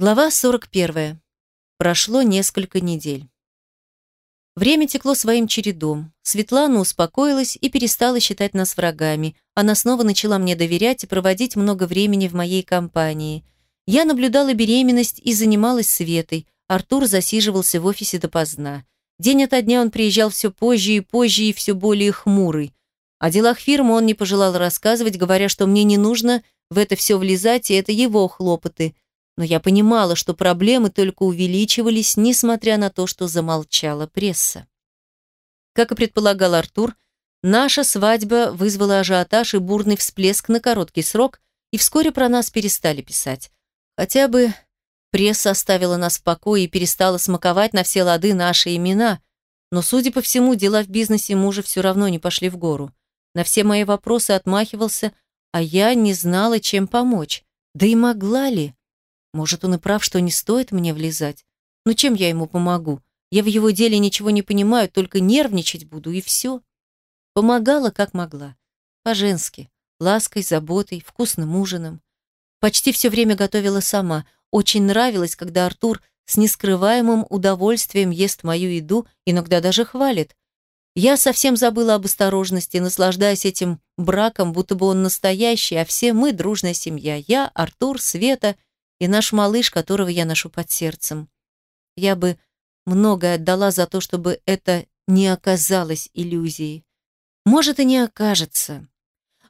Глава 41. Прошло несколько недель. Время текло своим чередом. Светлана успокоилась и перестала считать нас врагами. Она снова начала мне доверять и проводить много времени в моей компании. Я наблюдала беременность и занималась Светой. Артур засиживался в офисе допоздна. День ото дня он приезжал все позже и позже и все более хмурый. О делах фирмы он не пожелал рассказывать, говоря, что мне не нужно в это все влезать, и это его хлопоты – но я понимала, что проблемы только увеличивались, несмотря на то, что замолчала пресса. Как и предполагал Артур, наша свадьба вызвала ажиотаж и бурный всплеск на короткий срок, и вскоре про нас перестали писать. Хотя бы пресса оставила нас в покое и перестала смаковать на все лады наши имена, но, судя по всему, дела в бизнесе мужа все равно не пошли в гору. На все мои вопросы отмахивался, а я не знала, чем помочь. Да и могла ли? Может, он и прав, что не стоит мне влезать. Но чем я ему помогу? Я в его деле ничего не понимаю, только нервничать буду, и все. Помогала, как могла. По-женски. Лаской, заботой, вкусным ужином. Почти все время готовила сама. Очень нравилось, когда Артур с нескрываемым удовольствием ест мою еду, иногда даже хвалит. Я совсем забыла об осторожности, наслаждаясь этим браком, будто бы он настоящий, а все мы дружная семья. Я, Артур, Света — и наш малыш, которого я ношу под сердцем. Я бы многое отдала за то, чтобы это не оказалось иллюзией. Может, и не окажется.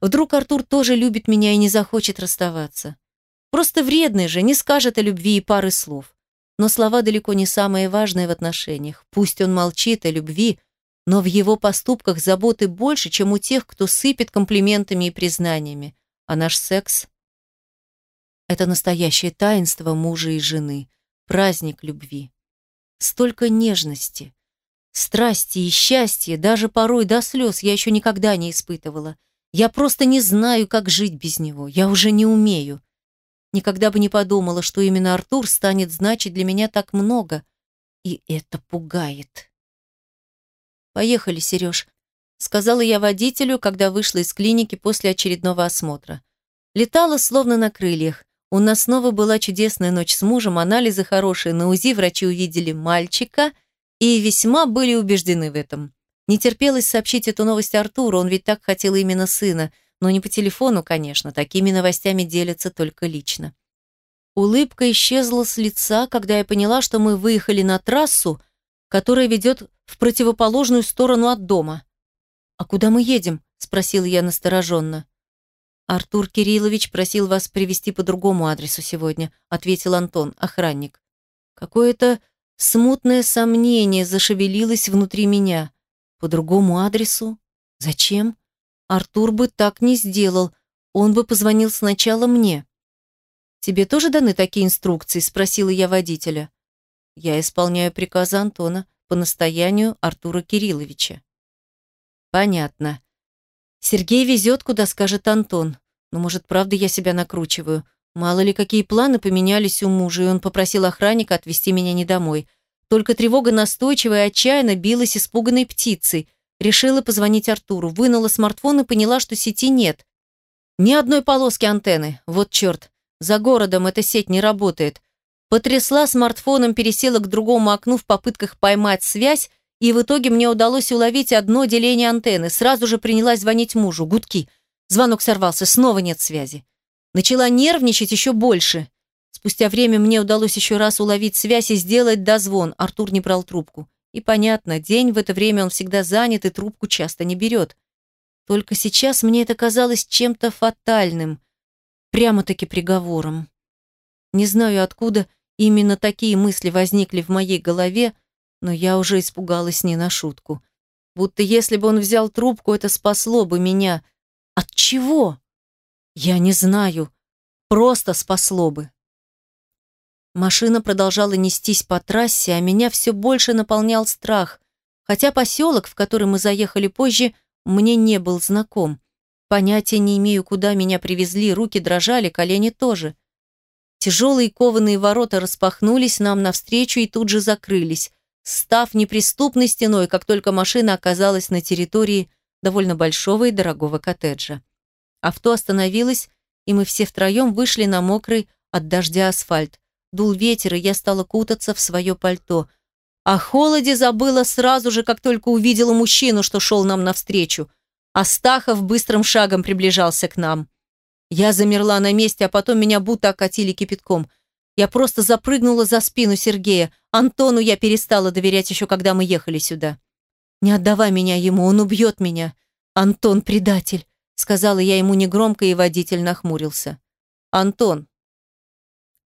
Вдруг Артур тоже любит меня и не захочет расставаться. Просто вредный же, не скажет о любви и пары слов. Но слова далеко не самые важные в отношениях. Пусть он молчит о любви, но в его поступках заботы больше, чем у тех, кто сыпет комплиментами и признаниями. А наш секс это настоящее таинство мужа и жены, праздник любви. Столько нежности, страсти и счастья, даже порой до слез я еще никогда не испытывала. Я просто не знаю, как жить без него. Я уже не умею. Никогда бы не подумала, что именно Артур станет значить для меня так много. И это пугает. «Поехали, Сереж», — сказала я водителю, когда вышла из клиники после очередного осмотра. Летала словно на крыльях. У нас снова была чудесная ночь с мужем, анализы хорошие, на УЗИ врачи увидели мальчика и весьма были убеждены в этом. Не терпелось сообщить эту новость Артуру, он ведь так хотел именно сына, но не по телефону, конечно, такими новостями делятся только лично. Улыбка исчезла с лица, когда я поняла, что мы выехали на трассу, которая ведет в противоположную сторону от дома. «А куда мы едем?» – спросила я настороженно. «Артур Кириллович просил вас привести по другому адресу сегодня», ответил Антон, охранник. Какое-то смутное сомнение зашевелилось внутри меня. По другому адресу? Зачем? Артур бы так не сделал. Он бы позвонил сначала мне. «Тебе тоже даны такие инструкции?» – спросила я водителя. «Я исполняю приказы Антона по настоянию Артура Кирилловича». «Понятно. Сергей везет, куда скажет Антон. Но, может, правда я себя накручиваю? Мало ли, какие планы поменялись у мужа, и он попросил охранника отвезти меня не домой. Только тревога настойчиво и отчаянно билась испуганной птицей. Решила позвонить Артуру, вынула смартфон и поняла, что сети нет. Ни одной полоски антенны. Вот черт. За городом эта сеть не работает. Потрясла смартфоном, пересела к другому окну в попытках поймать связь, и в итоге мне удалось уловить одно деление антенны. Сразу же принялась звонить мужу. Гудки. Звонок сорвался, снова нет связи. Начала нервничать еще больше. Спустя время мне удалось еще раз уловить связь и сделать дозвон. Артур не брал трубку. И понятно, день в это время он всегда занят и трубку часто не берет. Только сейчас мне это казалось чем-то фатальным. Прямо-таки приговором. Не знаю, откуда именно такие мысли возникли в моей голове, но я уже испугалась не на шутку. Будто если бы он взял трубку, это спасло бы меня. От чего? Я не знаю. Просто спасло бы. Машина продолжала нестись по трассе, а меня все больше наполнял страх. Хотя поселок, в который мы заехали позже, мне не был знаком. Понятия не имею, куда меня привезли, руки дрожали, колени тоже. Тяжелые кованые ворота распахнулись нам навстречу и тут же закрылись став неприступной стеной, как только машина оказалась на территории довольно большого и дорогого коттеджа. Авто остановилось, и мы все втроем вышли на мокрый от дождя асфальт. Дул ветер, и я стала кутаться в свое пальто. О холоде забыла сразу же, как только увидела мужчину, что шел нам навстречу. Астахов быстрым шагом приближался к нам. Я замерла на месте, а потом меня будто окатили кипятком. Я просто запрыгнула за спину Сергея. Антону я перестала доверять еще, когда мы ехали сюда. «Не отдавай меня ему, он убьет меня. Антон предатель», сказала я ему негромко, и водитель нахмурился. «Антон».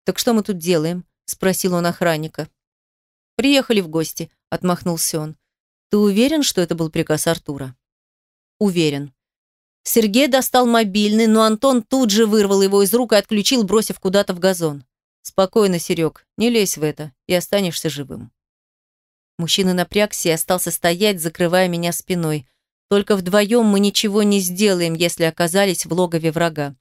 «Так что мы тут делаем?» спросил он охранника. «Приехали в гости», отмахнулся он. «Ты уверен, что это был приказ Артура?» «Уверен». Сергей достал мобильный, но Антон тут же вырвал его из рук и отключил, бросив куда-то в газон. «Спокойно, Серег, не лезь в это, и останешься живым». Мужчина напрягся и остался стоять, закрывая меня спиной. Только вдвоем мы ничего не сделаем, если оказались в логове врага.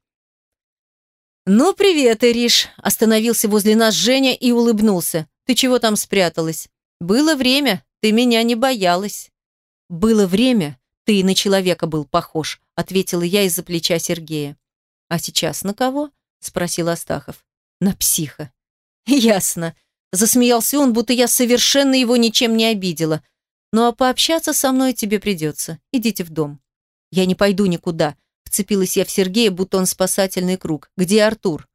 «Ну, привет, Ириш!» – остановился возле нас Женя и улыбнулся. «Ты чего там спряталась? Было время, ты меня не боялась». «Было время, ты и на человека был похож», – ответила я из-за плеча Сергея. «А сейчас на кого?» – спросил Астахов. «На психа». «Ясно», Засмеялся он, будто я совершенно его ничем не обидела. Ну а пообщаться со мной тебе придется. Идите в дом. Я не пойду никуда. Вцепилась я в Сергея, будто он спасательный круг. Где Артур?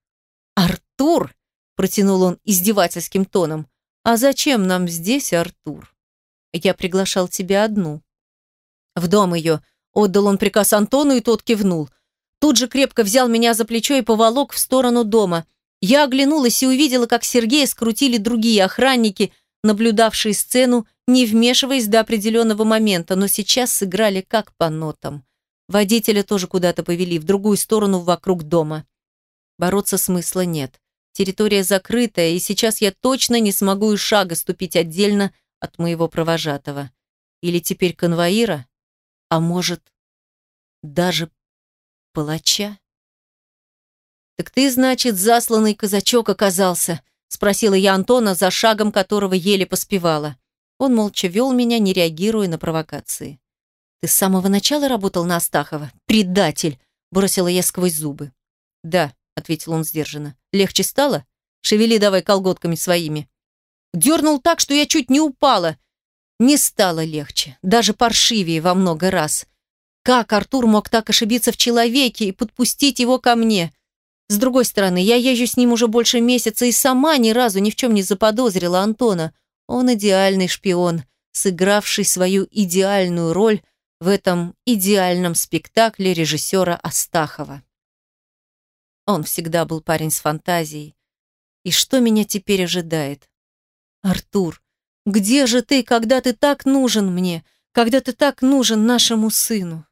Артур? Протянул он издевательским тоном. А зачем нам здесь Артур? Я приглашал тебя одну. В дом ее. Отдал он приказ Антону, и тот кивнул. Тут же крепко взял меня за плечо и поволок в сторону дома. Я оглянулась и увидела, как Сергея скрутили другие охранники, наблюдавшие сцену, не вмешиваясь до определенного момента, но сейчас сыграли как по нотам. Водителя тоже куда-то повели, в другую сторону вокруг дома. Бороться смысла нет. Территория закрытая, и сейчас я точно не смогу и шага ступить отдельно от моего провожатого. Или теперь конвоира, а может, даже палача? «Так ты, значит, засланный казачок оказался?» – спросила я Антона, за шагом которого еле поспевала. Он молча вел меня, не реагируя на провокации. «Ты с самого начала работал на Астахова? Предатель!» – бросила я сквозь зубы. «Да», – ответил он сдержанно. «Легче стало? Шевели давай колготками своими». Дернул так, что я чуть не упала. Не стало легче, даже паршивее во много раз. Как Артур мог так ошибиться в человеке и подпустить его ко мне? С другой стороны, я езжу с ним уже больше месяца и сама ни разу ни в чем не заподозрила Антона. Он идеальный шпион, сыгравший свою идеальную роль в этом идеальном спектакле режиссера Астахова. Он всегда был парень с фантазией. И что меня теперь ожидает? Артур, где же ты, когда ты так нужен мне, когда ты так нужен нашему сыну?